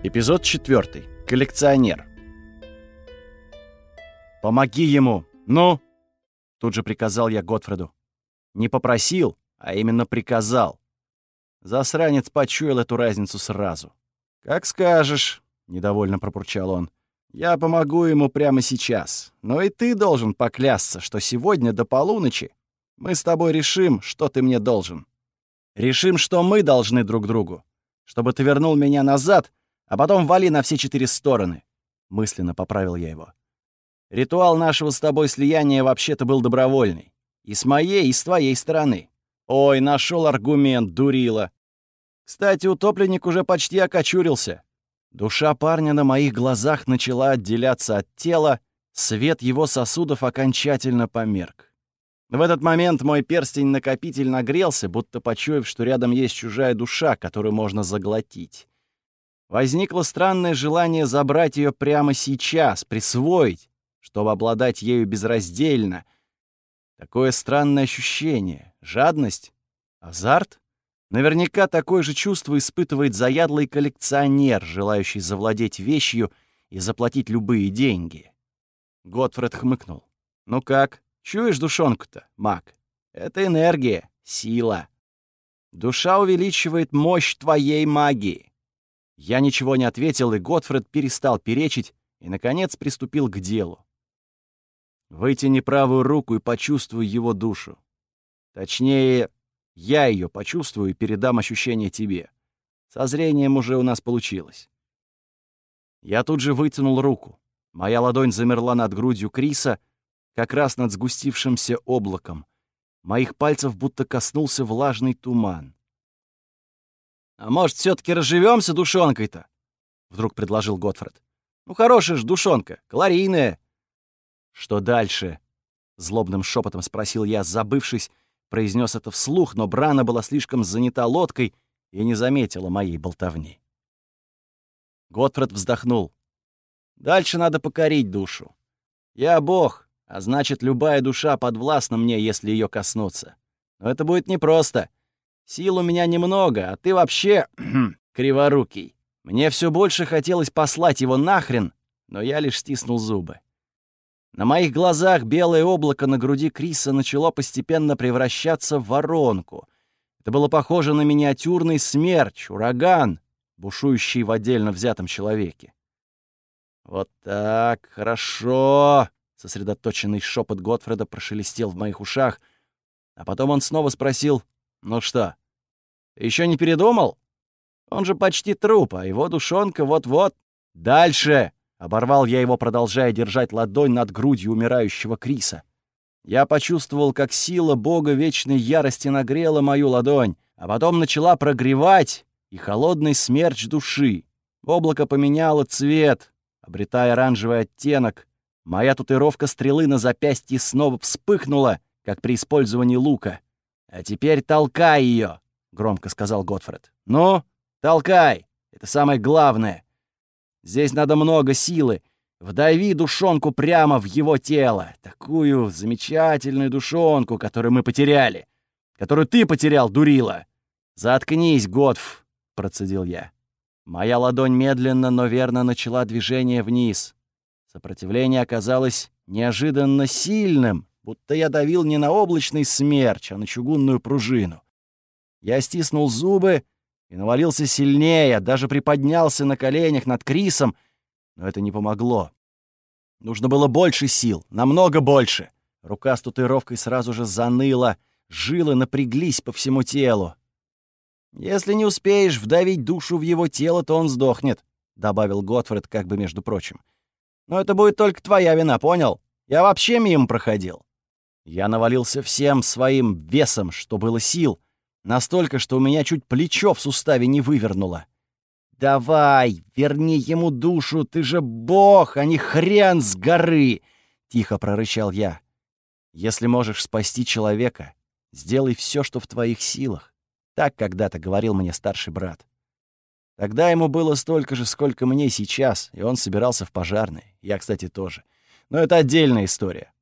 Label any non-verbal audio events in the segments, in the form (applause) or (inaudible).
Эпизод 4. Коллекционер. «Помоги ему! Ну!» Тут же приказал я Готфреду. Не попросил, а именно приказал. Засранец почуял эту разницу сразу. «Как скажешь», — недовольно пропурчал он. «Я помогу ему прямо сейчас. Но и ты должен поклясться, что сегодня до полуночи мы с тобой решим, что ты мне должен. Решим, что мы должны друг другу. Чтобы ты вернул меня назад, а потом вали на все четыре стороны. Мысленно поправил я его. Ритуал нашего с тобой слияния вообще-то был добровольный. И с моей, и с твоей стороны. Ой, нашел аргумент, дурила. Кстати, утопленник уже почти окочурился. Душа парня на моих глазах начала отделяться от тела, свет его сосудов окончательно померк. В этот момент мой перстень-накопитель нагрелся, будто почуяв, что рядом есть чужая душа, которую можно заглотить. Возникло странное желание забрать ее прямо сейчас, присвоить, чтобы обладать ею безраздельно. Такое странное ощущение. Жадность? Азарт? Наверняка такое же чувство испытывает заядлый коллекционер, желающий завладеть вещью и заплатить любые деньги. Готфред хмыкнул. «Ну как, чуешь душонку-то, маг? Это энергия, сила. Душа увеличивает мощь твоей магии. Я ничего не ответил, и Готфред перестал перечить и, наконец, приступил к делу. Вытяни правую руку и почувствуй его душу. Точнее, я ее почувствую и передам ощущение тебе. Со зрением уже у нас получилось. Я тут же вытянул руку. Моя ладонь замерла над грудью Криса, как раз над сгустившимся облаком. Моих пальцев будто коснулся влажный туман. «А может, все таки разживемся душонкой-то?» — вдруг предложил Готфред. «Ну, хорошая ж душонка, калорийная». «Что дальше?» — злобным шепотом спросил я, забывшись, произнес это вслух, но Брана была слишком занята лодкой и не заметила моей болтовни. Готфред вздохнул. «Дальше надо покорить душу. Я бог, а значит, любая душа подвластна мне, если ее коснуться. Но это будет непросто. Сил у меня немного, а ты вообще (clears throat) криворукий. Мне все больше хотелось послать его нахрен, но я лишь стиснул зубы. На моих глазах белое облако на груди Криса начало постепенно превращаться в воронку. Это было похоже на миниатюрный смерч, ураган, бушующий в отдельно взятом человеке. «Вот так, хорошо!» — сосредоточенный шепот Готфреда прошелестел в моих ушах, а потом он снова спросил — ну что, еще не передумал? Он же почти труп, а его душонка вот-вот. Дальше! Оборвал я его, продолжая держать ладонь над грудью умирающего Криса. Я почувствовал, как сила бога вечной ярости нагрела мою ладонь, а потом начала прогревать и холодный смерч души. Облако поменяло цвет, обретая оранжевый оттенок. Моя татуировка стрелы на запястье снова вспыхнула, как при использовании лука. «А теперь толкай ее, громко сказал Готфред. «Ну, толкай! Это самое главное. Здесь надо много силы. Вдави душонку прямо в его тело. Такую замечательную душонку, которую мы потеряли. Которую ты потерял, дурила. Заткнись, Готф!» — процедил я. Моя ладонь медленно, но верно начала движение вниз. Сопротивление оказалось неожиданно сильным, будто я давил не на облачный смерч, а на чугунную пружину. Я стиснул зубы и навалился сильнее, даже приподнялся на коленях над Крисом, но это не помогло. Нужно было больше сил, намного больше. Рука с татуировкой сразу же заныла, жилы напряглись по всему телу. «Если не успеешь вдавить душу в его тело, то он сдохнет», — добавил Готфред как бы между прочим. «Но это будет только твоя вина, понял? Я вообще мимо проходил». Я навалился всем своим весом, что было сил, настолько, что у меня чуть плечо в суставе не вывернуло. «Давай, верни ему душу, ты же бог, а не хрен с горы!» — тихо прорычал я. «Если можешь спасти человека, сделай все, что в твоих силах». Так когда-то говорил мне старший брат. Тогда ему было столько же, сколько мне сейчас, и он собирался в пожарной. Я, кстати, тоже. Но это отдельная история.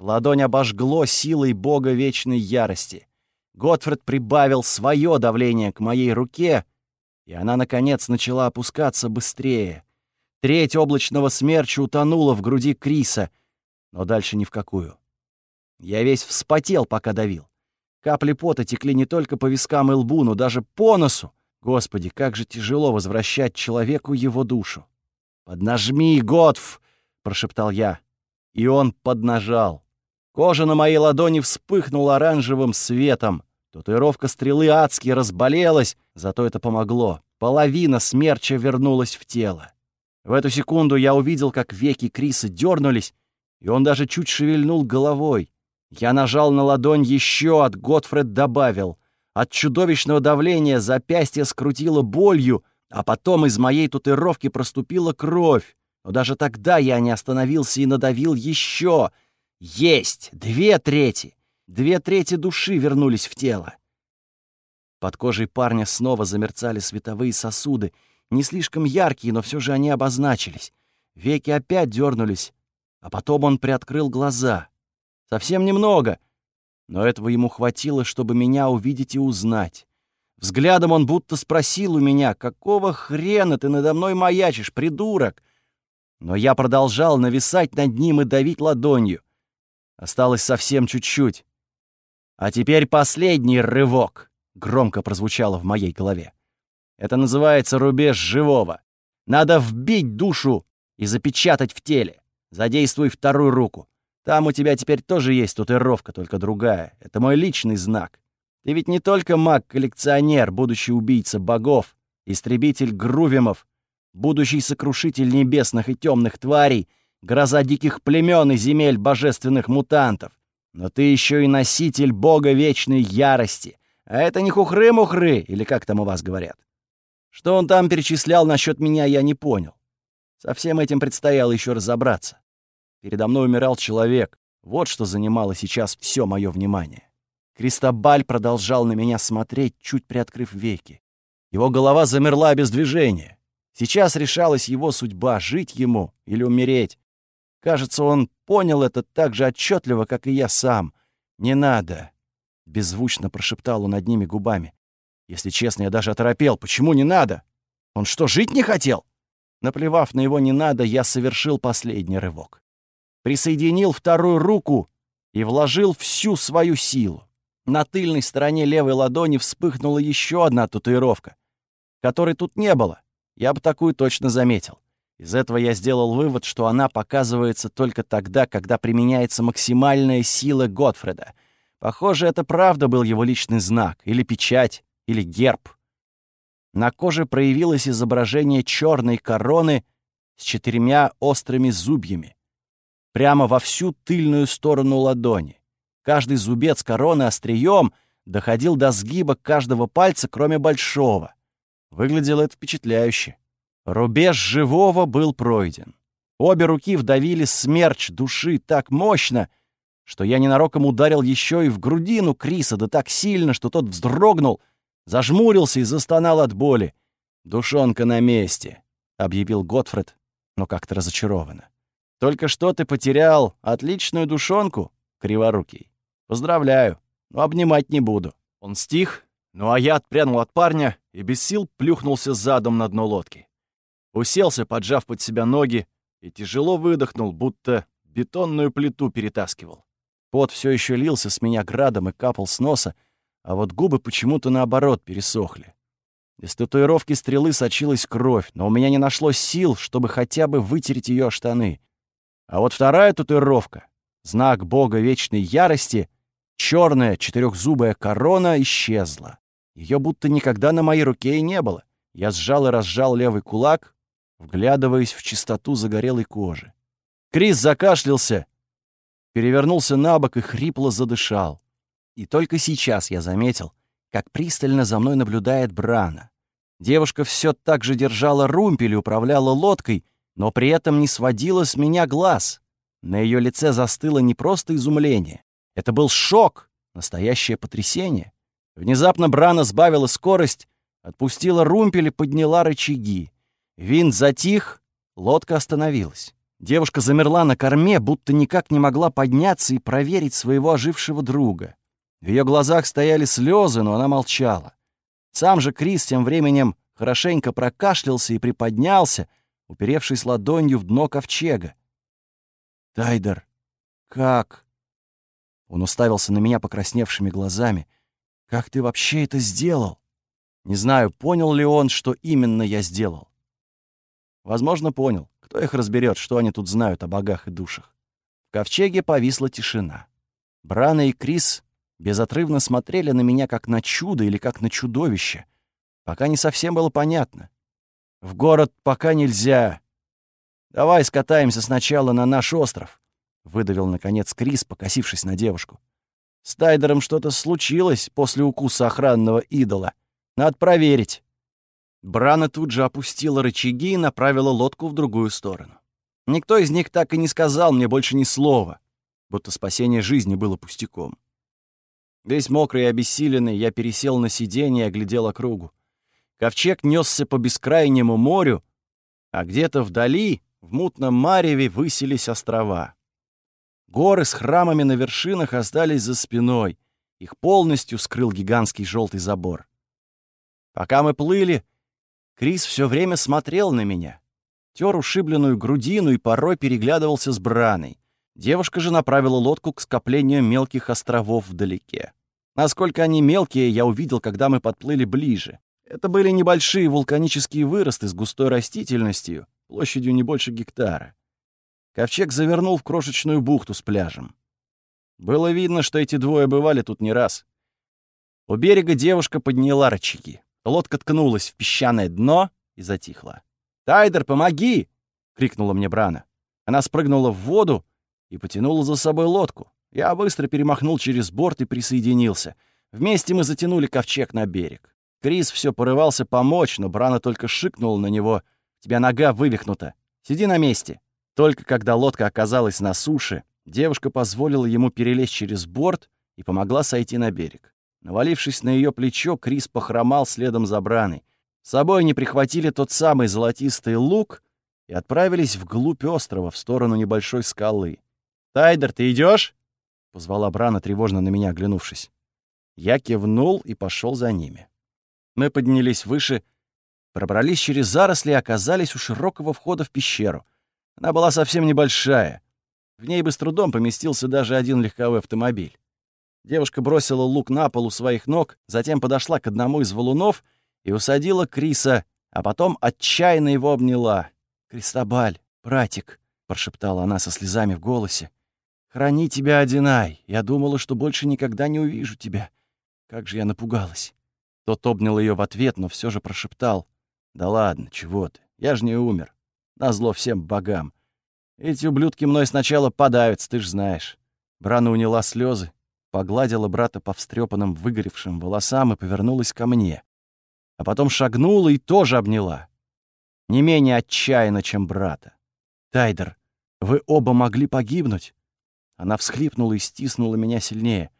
Ладонь обожгло силой бога вечной ярости. Готфред прибавил свое давление к моей руке, И она, наконец, начала опускаться быстрее. Треть облачного смерча утонула в груди Криса, но дальше ни в какую. Я весь вспотел, пока давил. Капли пота текли не только по вискам и лбу, но даже по носу. Господи, как же тяжело возвращать человеку его душу. «Поднажми, Готф!» — прошептал я. И он поднажал. Кожа на моей ладони вспыхнула оранжевым светом. Татуировка стрелы адски разболелась, зато это помогло. Половина смерча вернулась в тело. В эту секунду я увидел, как веки Криса дернулись, и он даже чуть шевельнул головой. Я нажал на ладонь еще, от Готфред добавил. От чудовищного давления запястье скрутило болью, а потом из моей татуировки проступила кровь. Но даже тогда я не остановился и надавил еще. Есть! Две трети! Две трети души вернулись в тело. Под кожей парня снова замерцали световые сосуды, не слишком яркие, но все же они обозначились. Веки опять дернулись, а потом он приоткрыл глаза. Совсем немного. Но этого ему хватило, чтобы меня увидеть и узнать. Взглядом он будто спросил у меня, «Какого хрена ты надо мной маячишь, придурок?» Но я продолжал нависать над ним и давить ладонью. Осталось совсем чуть-чуть. «А теперь последний рывок!» — громко прозвучало в моей голове. «Это называется рубеж живого. Надо вбить душу и запечатать в теле. Задействуй вторую руку. Там у тебя теперь тоже есть татуировка, только другая. Это мой личный знак. Ты ведь не только маг-коллекционер, будущий убийца богов, истребитель грувимов, будущий сокрушитель небесных и темных тварей, гроза диких племен и земель божественных мутантов. Но ты еще и носитель бога вечной ярости. А это не хухры-мухры, или как там у вас говорят. Что он там перечислял насчет меня, я не понял. Со всем этим предстояло еще разобраться. Передо мной умирал человек. Вот что занимало сейчас все мое внимание. Кристобаль продолжал на меня смотреть, чуть приоткрыв веки. Его голова замерла без движения. Сейчас решалась его судьба — жить ему или умереть. Кажется, он понял это так же отчетливо, как и я сам. «Не надо!» — беззвучно прошептал он одними губами. Если честно, я даже оторопел. Почему не надо? Он что, жить не хотел? Наплевав на его «не надо», я совершил последний рывок присоединил вторую руку и вложил всю свою силу. На тыльной стороне левой ладони вспыхнула еще одна татуировка, которой тут не было. Я бы такую точно заметил. Из этого я сделал вывод, что она показывается только тогда, когда применяется максимальная сила Готфреда. Похоже, это правда был его личный знак, или печать, или герб. На коже проявилось изображение черной короны с четырьмя острыми зубьями прямо во всю тыльную сторону ладони. Каждый зубец короны острием доходил до сгиба каждого пальца, кроме большого. Выглядело это впечатляюще. Рубеж живого был пройден. Обе руки вдавили смерч души так мощно, что я ненароком ударил еще и в грудину Криса, да так сильно, что тот вздрогнул, зажмурился и застонал от боли. «Душонка на месте», — объявил Готфред, но как-то разочарованно. Только что ты потерял отличную душонку, криворукий. Поздравляю, но обнимать не буду». Он стих, ну а я отпрянул от парня и без сил плюхнулся задом на дно лодки. Уселся, поджав под себя ноги, и тяжело выдохнул, будто бетонную плиту перетаскивал. Пот все еще лился с меня градом и капал с носа, а вот губы почему-то наоборот пересохли. Из татуировки стрелы сочилась кровь, но у меня не нашлось сил, чтобы хотя бы вытереть ее штаны. А вот вторая татуировка, знак бога вечной ярости, черная четырехзубая корона исчезла. Ее будто никогда на моей руке и не было. Я сжал и разжал левый кулак, вглядываясь в чистоту загорелой кожи. Крис закашлялся, перевернулся на бок и хрипло задышал. И только сейчас я заметил, как пристально за мной наблюдает Брана. Девушка все так же держала румпель и управляла лодкой, но при этом не сводила с меня глаз. На ее лице застыло не просто изумление. Это был шок, настоящее потрясение. Внезапно Брана сбавила скорость, отпустила румпель и подняла рычаги. Винт затих, лодка остановилась. Девушка замерла на корме, будто никак не могла подняться и проверить своего ожившего друга. В ее глазах стояли слезы, но она молчала. Сам же Крис тем временем хорошенько прокашлялся и приподнялся, уперевшись ладонью в дно ковчега. «Тайдер, как?» Он уставился на меня покрасневшими глазами. «Как ты вообще это сделал?» Не знаю, понял ли он, что именно я сделал. Возможно, понял. Кто их разберет, что они тут знают о богах и душах? В ковчеге повисла тишина. Брана и Крис безотрывно смотрели на меня как на чудо или как на чудовище, пока не совсем было понятно. В город пока нельзя. Давай скатаемся сначала на наш остров, выдавил наконец Крис, покосившись на девушку. С Тайдером что-то случилось после укуса охранного идола. Надо проверить. Брана тут же опустила рычаги и направила лодку в другую сторону. Никто из них так и не сказал мне больше ни слова, будто спасение жизни было пустяком. Весь мокрый и обессиленный, я пересел на сиденье и оглядел округу. Ковчег несся по бескрайнему морю, а где-то вдали, в мутном мареве, высились острова. Горы с храмами на вершинах остались за спиной. Их полностью скрыл гигантский желтый забор. Пока мы плыли, Крис все время смотрел на меня, тер ушибленную грудину и порой переглядывался с Браной. Девушка же направила лодку к скоплению мелких островов вдалеке. Насколько они мелкие, я увидел, когда мы подплыли ближе. Это были небольшие вулканические выросты с густой растительностью, площадью не больше гектара. Ковчег завернул в крошечную бухту с пляжем. Было видно, что эти двое бывали тут не раз. У берега девушка подняла рычаги. Лодка ткнулась в песчаное дно и затихла. «Тайдер, помоги!» — крикнула мне Брана. Она спрыгнула в воду и потянула за собой лодку. Я быстро перемахнул через борт и присоединился. Вместе мы затянули ковчег на берег. Крис все порывался помочь, но Брана только шикнула на него. «Тебя нога вывихнута. Сиди на месте». Только когда лодка оказалась на суше, девушка позволила ему перелезть через борт и помогла сойти на берег. Навалившись на ее плечо, Крис похромал следом за Браной. С собой они прихватили тот самый золотистый лук и отправились вглубь острова, в сторону небольшой скалы. «Тайдер, ты идешь? позвала Брана, тревожно на меня оглянувшись. Я кивнул и пошел за ними. Мы поднялись выше, пробрались через заросли и оказались у широкого входа в пещеру. Она была совсем небольшая. В ней бы с трудом поместился даже один легковой автомобиль. Девушка бросила лук на пол у своих ног, затем подошла к одному из валунов и усадила Криса, а потом отчаянно его обняла. «Кристобаль, братик», — прошептала она со слезами в голосе, — «храни тебя, Одинай. Я думала, что больше никогда не увижу тебя. Как же я напугалась». Тот обнял ее в ответ, но все же прошептал. «Да ладно, чего ты, я же не умер. Назло всем богам. Эти ублюдки мной сначала подавятся, ты ж знаешь». Брана уняла слезы, погладила брата по встрепанным выгоревшим волосам и повернулась ко мне. А потом шагнула и тоже обняла. Не менее отчаянно, чем брата. «Тайдер, вы оба могли погибнуть?» Она всхлипнула и стиснула меня сильнее.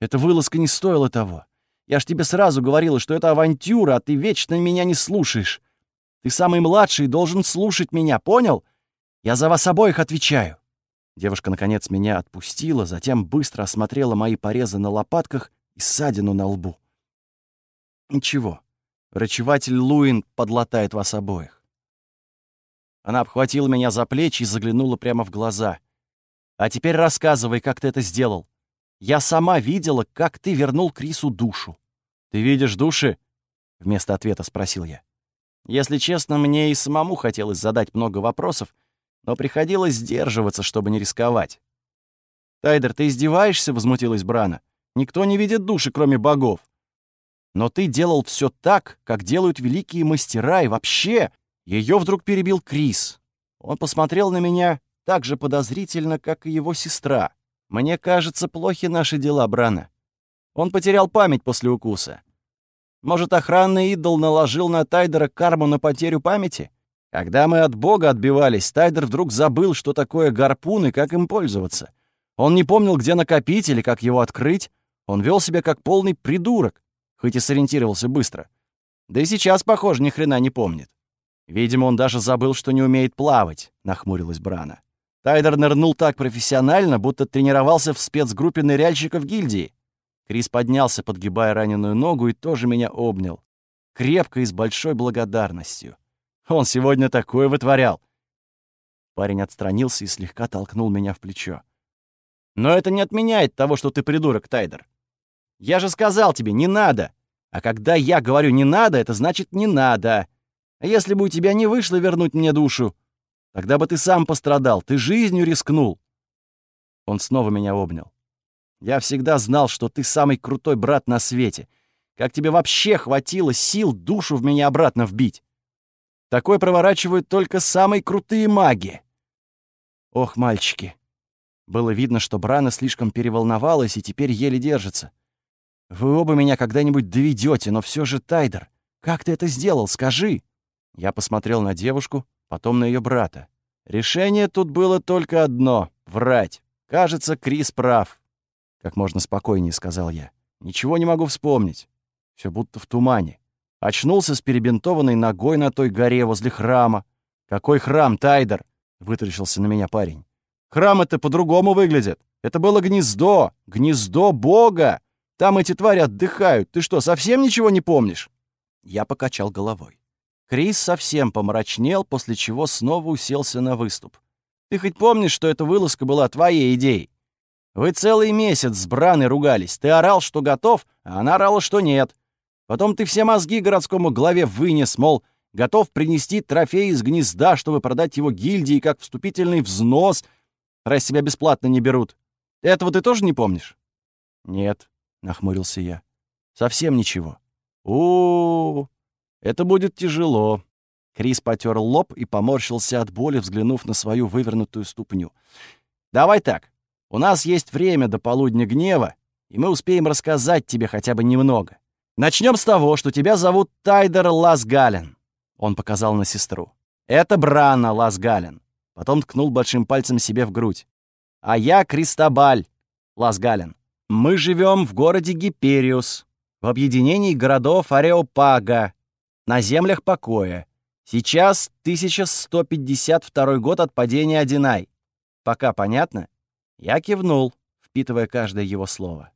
«Эта вылазка не стоила того. Я ж тебе сразу говорила, что это авантюра, а ты вечно меня не слушаешь. Ты самый младший должен слушать меня, понял? Я за вас обоих отвечаю». Девушка, наконец, меня отпустила, затем быстро осмотрела мои порезы на лопатках и ссадину на лбу. «Ничего, врачеватель Луин подлатает вас обоих». Она обхватила меня за плечи и заглянула прямо в глаза. «А теперь рассказывай, как ты это сделал. Я сама видела, как ты вернул Крису душу». «Ты видишь души?» — вместо ответа спросил я. Если честно, мне и самому хотелось задать много вопросов, но приходилось сдерживаться, чтобы не рисковать. «Тайдер, ты издеваешься?» — возмутилась Брана. «Никто не видит души, кроме богов. Но ты делал все так, как делают великие мастера, и вообще...» Ее вдруг перебил Крис. Он посмотрел на меня так же подозрительно, как и его сестра. «Мне кажется, плохи наши дела, Брана. Он потерял память после укуса. Может, охранный идол наложил на Тайдера карму на потерю памяти?» Когда мы от бога отбивались, Тайдер вдруг забыл, что такое гарпун и как им пользоваться. Он не помнил, где накопить или как его открыть. Он вел себя как полный придурок, хоть и сориентировался быстро. Да и сейчас, похоже, ни хрена не помнит. Видимо, он даже забыл, что не умеет плавать, нахмурилась Брана. Тайдер нырнул так профессионально, будто тренировался в спецгруппе ныряльщиков гильдии. Крис поднялся, подгибая раненую ногу, и тоже меня обнял. крепко и с большой благодарностью. Он сегодня такое вытворял. Парень отстранился и слегка толкнул меня в плечо. Но это не отменяет того, что ты придурок, Тайдер. Я же сказал тебе, не надо. А когда я говорю «не надо», это значит «не надо». А если бы у тебя не вышло вернуть мне душу, тогда бы ты сам пострадал, ты жизнью рискнул. Он снова меня обнял. Я всегда знал, что ты самый крутой брат на свете. Как тебе вообще хватило сил душу в меня обратно вбить? Такое проворачивают только самые крутые маги. Ох, мальчики. Было видно, что Брана слишком переволновалась и теперь еле держится. Вы оба меня когда-нибудь доведете, но все же, Тайдер, как ты это сделал, скажи?» Я посмотрел на девушку, потом на ее брата. Решение тут было только одно — врать. Кажется, Крис прав. Как можно спокойнее, сказал я. Ничего не могу вспомнить. Все будто в тумане. Очнулся с перебинтованной ногой на той горе возле храма. «Какой храм, Тайдер?» — вытаращился на меня парень. «Храм это по-другому выглядит. Это было гнездо, гнездо Бога. Там эти твари отдыхают. Ты что, совсем ничего не помнишь?» Я покачал головой. Крис совсем помрачнел, после чего снова уселся на выступ. «Ты хоть помнишь, что эта вылазка была твоей идеей? Вы целый месяц с Браной ругались. Ты орал, что готов, а она орала, что нет. Потом ты все мозги городскому главе вынес, мол, готов принести трофей из гнезда, чтобы продать его гильдии как вступительный взнос, раз себя бесплатно не берут. Этого ты тоже не помнишь?» «Нет», — нахмурился я. «Совсем ничего». У, -у, у это будет тяжело». Крис потер лоб и поморщился от боли, взглянув на свою вывернутую ступню. «Давай так. У нас есть время до полудня гнева, и мы успеем рассказать тебе хотя бы немного. Начнем с того, что тебя зовут Тайдер Ласгален». Он показал на сестру. «Это Брана Ласгален». Потом ткнул большим пальцем себе в грудь. «А я Кристобаль Ласгален. Мы живем в городе Гипериус, в объединении городов Ареопага, на землях покоя. Сейчас 1152 год от падения Одинай. Пока понятно? Я кивнул, впитывая каждое его слово.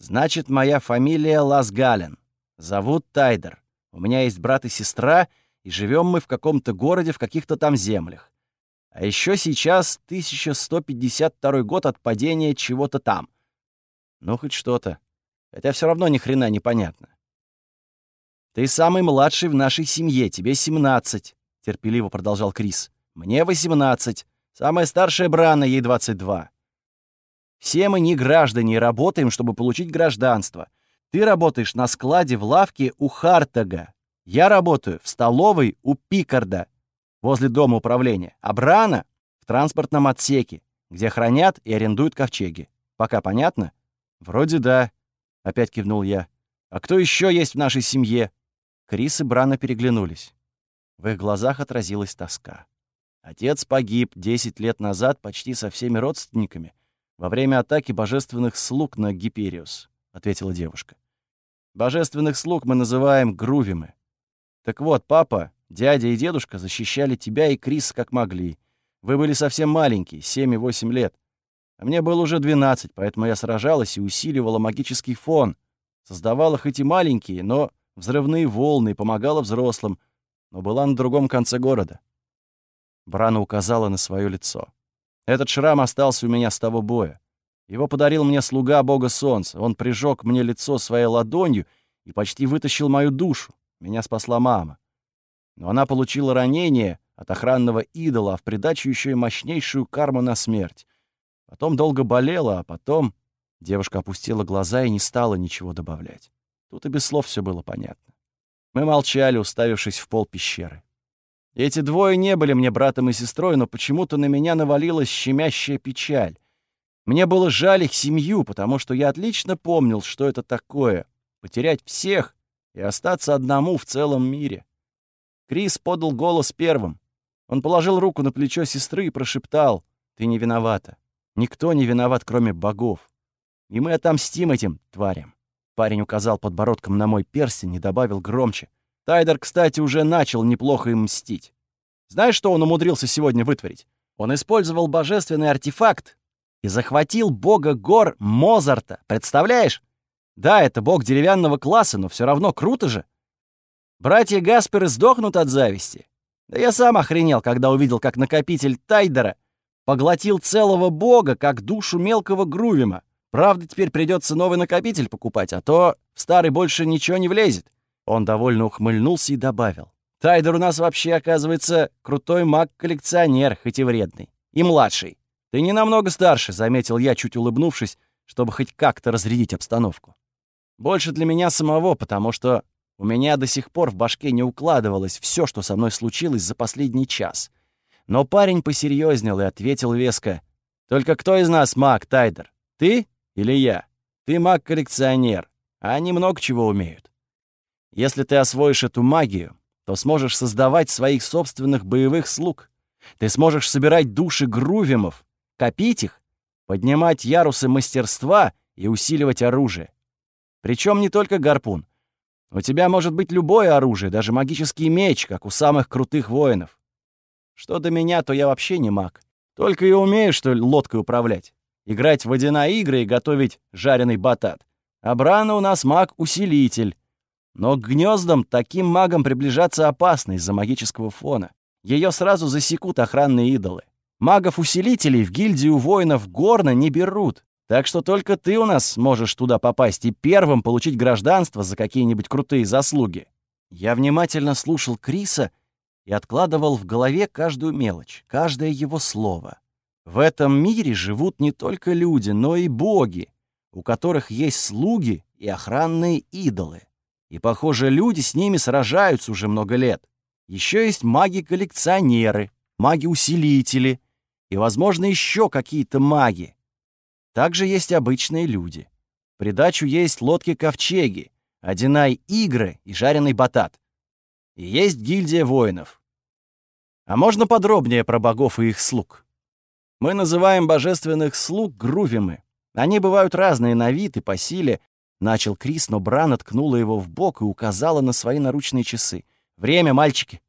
Значит, моя фамилия Ласгален. Зовут Тайдер. У меня есть брат и сестра, и живем мы в каком-то городе в каких-то там землях. А еще сейчас 1152 год от падения чего-то там — ну, хоть что-то. Хотя все равно ни хрена непонятно. «Ты самый младший в нашей семье, тебе 17», — терпеливо продолжал Крис. «Мне 18. Самая старшая Брана, ей 22. Все мы не граждане и работаем, чтобы получить гражданство. Ты работаешь на складе в лавке у Хартага. Я работаю в столовой у Пикарда, возле дома управления. А Брана — в транспортном отсеке, где хранят и арендуют ковчеги. Пока понятно?» «Вроде да», — опять кивнул я. «А кто еще есть в нашей семье?» Крис и Брана переглянулись. В их глазах отразилась тоска. Отец погиб 10 лет назад почти со всеми родственниками во время атаки божественных слуг на Гипериус, — ответила девушка. Божественных слуг мы называем грувимы. Так вот, папа, дядя и дедушка защищали тебя и Крис как могли. Вы были совсем маленькие, 7 и 8 лет. А мне было уже 12, поэтому я сражалась и усиливала магический фон. Создавала хоть и маленькие, но взрывные волны и помогала взрослым, но была на другом конце города. Брана указала на свое лицо. Этот шрам остался у меня с того боя. Его подарил мне слуга бога солнца. Он прижег мне лицо своей ладонью и почти вытащил мою душу. Меня спасла мама. Но она получила ранение от охранного идола, а в придачу еще и мощнейшую карму на смерть. Потом долго болела, а потом... Девушка опустила глаза и не стала ничего добавлять. Тут и без слов все было понятно. Мы молчали, уставившись в пол пещеры. Эти двое не были мне братом и сестрой, но почему-то на меня навалилась щемящая печаль. Мне было жаль их семью, потому что я отлично помнил, что это такое — потерять всех и остаться одному в целом мире. Крис подал голос первым. Он положил руку на плечо сестры и прошептал «Ты не виновата. Никто не виноват, кроме богов. И мы отомстим этим тварям. Парень указал подбородком на мой перстень и добавил громче. Тайдер, кстати, уже начал неплохо им мстить. Знаешь, что он умудрился сегодня вытворить? Он использовал божественный артефакт и захватил бога гор Мозарта. Представляешь? Да, это бог деревянного класса, но все равно круто же. Братья Гасперы сдохнут от зависти. Да я сам охренел, когда увидел, как накопитель Тайдера поглотил целого бога, как душу мелкого Грувима. Правда, теперь придется новый накопитель покупать, а то в старый больше ничего не влезет. Он довольно ухмыльнулся и добавил. Тайдер у нас вообще, оказывается, крутой маг-коллекционер, хоть и вредный. И младший. Ты не намного старше, заметил я, чуть улыбнувшись, чтобы хоть как-то разрядить обстановку. Больше для меня самого, потому что у меня до сих пор в башке не укладывалось все, что со мной случилось за последний час. Но парень посерьезнел и ответил веско. «Только кто из нас маг, Тайдер? Ты или я? Ты маг-коллекционер, а они много чего умеют. Если ты освоишь эту магию, то сможешь создавать своих собственных боевых слуг. Ты сможешь собирать души грувимов, копить их, поднимать ярусы мастерства и усиливать оружие. Причем не только гарпун. У тебя может быть любое оружие, даже магический меч, как у самых крутых воинов. Что до меня, то я вообще не маг. Только и умею, что лодкой управлять. Играть в водяные игры и готовить жареный батат. А Брана у нас маг-усилитель. Но к гнездам таким магам приближаться опасно из-за магического фона. Ее сразу засекут охранные идолы. Магов-усилителей в гильдию воинов Горна не берут. Так что только ты у нас можешь туда попасть и первым получить гражданство за какие-нибудь крутые заслуги. Я внимательно слушал Криса и откладывал в голове каждую мелочь, каждое его слово. В этом мире живут не только люди, но и боги, у которых есть слуги и охранные идолы. И, похоже, люди с ними сражаются уже много лет. Еще есть маги-коллекционеры, маги-усилители и, возможно, еще какие-то маги. Также есть обычные люди. Придачу есть лодки-ковчеги, одинай-игры и жареный батат. И есть гильдия воинов. А можно подробнее про богов и их слуг? Мы называем божественных слуг грувимы. Они бывают разные на вид и по силе, Начал Крис, но Бран откнула его в бок и указала на свои наручные часы. «Время, мальчики!»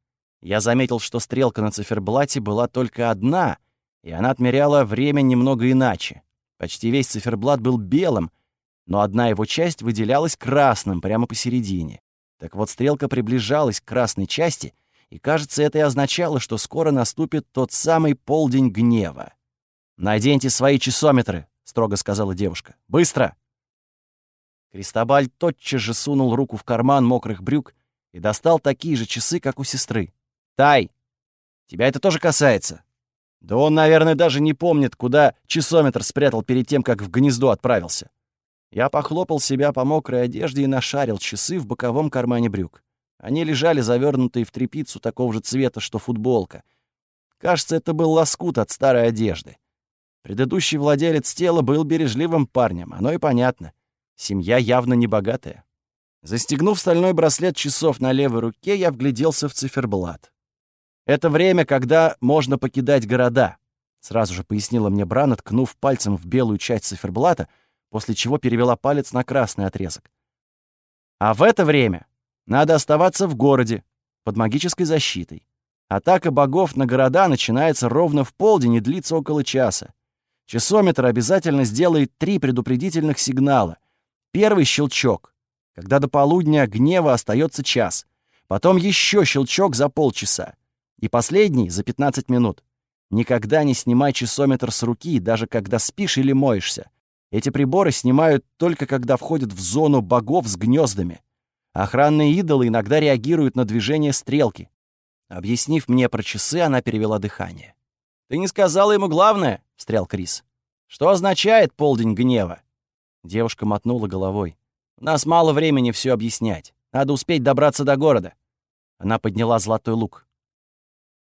Я заметил, что стрелка на циферблате была только одна, и она отмеряла время немного иначе. Почти весь циферблат был белым, но одна его часть выделялась красным прямо посередине. Так вот, стрелка приближалась к красной части, и, кажется, это и означало, что скоро наступит тот самый полдень гнева. «Наденьте свои часометры», — строго сказала девушка. «Быстро!» Кристобаль тотчас же сунул руку в карман мокрых брюк и достал такие же часы, как у сестры. «Тай, тебя это тоже касается?» Да он, наверное, даже не помнит, куда часометр спрятал перед тем, как в гнездо отправился. Я похлопал себя по мокрой одежде и нашарил часы в боковом кармане брюк. Они лежали завернутые в тряпицу такого же цвета, что футболка. Кажется, это был лоскут от старой одежды. Предыдущий владелец тела был бережливым парнем, оно и понятно. Семья явно не богатая. Застегнув стальной браслет часов на левой руке, я вгляделся в циферблат. «Это время, когда можно покидать города», — сразу же пояснила мне Брана, ткнув пальцем в белую часть циферблата, после чего перевела палец на красный отрезок. «А в это время надо оставаться в городе, под магической защитой. Атака богов на города начинается ровно в полдень и длится около часа. Часометр обязательно сделает три предупредительных сигнала — Первый щелчок, когда до полудня гнева остается час. Потом еще щелчок за полчаса. И последний за 15 минут. Никогда не снимай часометр с руки, даже когда спишь или моешься. Эти приборы снимают только когда входят в зону богов с гнездами. Охранные идолы иногда реагируют на движение стрелки. Объяснив мне про часы, она перевела дыхание. «Ты не сказала ему главное?» — встрял Крис. «Что означает полдень гнева?» Девушка мотнула головой. «У нас мало времени все объяснять. Надо успеть добраться до города». Она подняла золотой лук.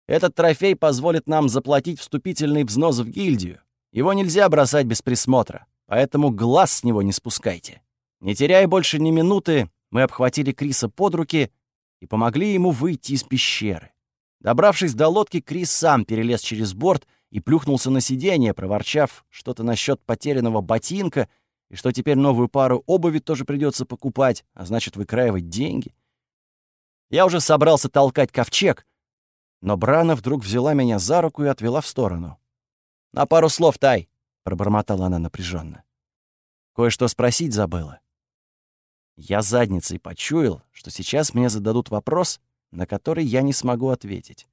«Этот трофей позволит нам заплатить вступительный взнос в гильдию. Его нельзя бросать без присмотра, поэтому глаз с него не спускайте». Не теряя больше ни минуты, мы обхватили Криса под руки и помогли ему выйти из пещеры. Добравшись до лодки, Крис сам перелез через борт и плюхнулся на сиденье, проворчав что-то насчет потерянного ботинка — и что теперь новую пару обуви тоже придется покупать, а значит, выкраивать деньги. Я уже собрался толкать ковчег, но Брана вдруг взяла меня за руку и отвела в сторону. «На пару слов, Тай!» — пробормотала она напряженно. «Кое-что спросить забыла». Я задницей почуял, что сейчас мне зададут вопрос, на который я не смогу ответить.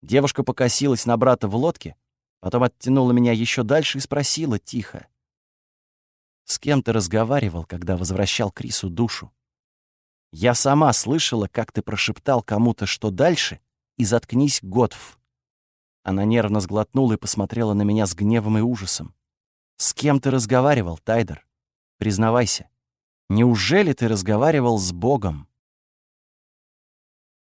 Девушка покосилась на брата в лодке, потом оттянула меня еще дальше и спросила тихо. «С кем ты разговаривал, когда возвращал Крису душу?» Я сама слышала, как ты прошептал кому-то, что дальше, и заткнись, Готф. Она нервно сглотнула и посмотрела на меня с гневом и ужасом. «С кем ты разговаривал, Тайдер? Признавайся, неужели ты разговаривал с Богом?»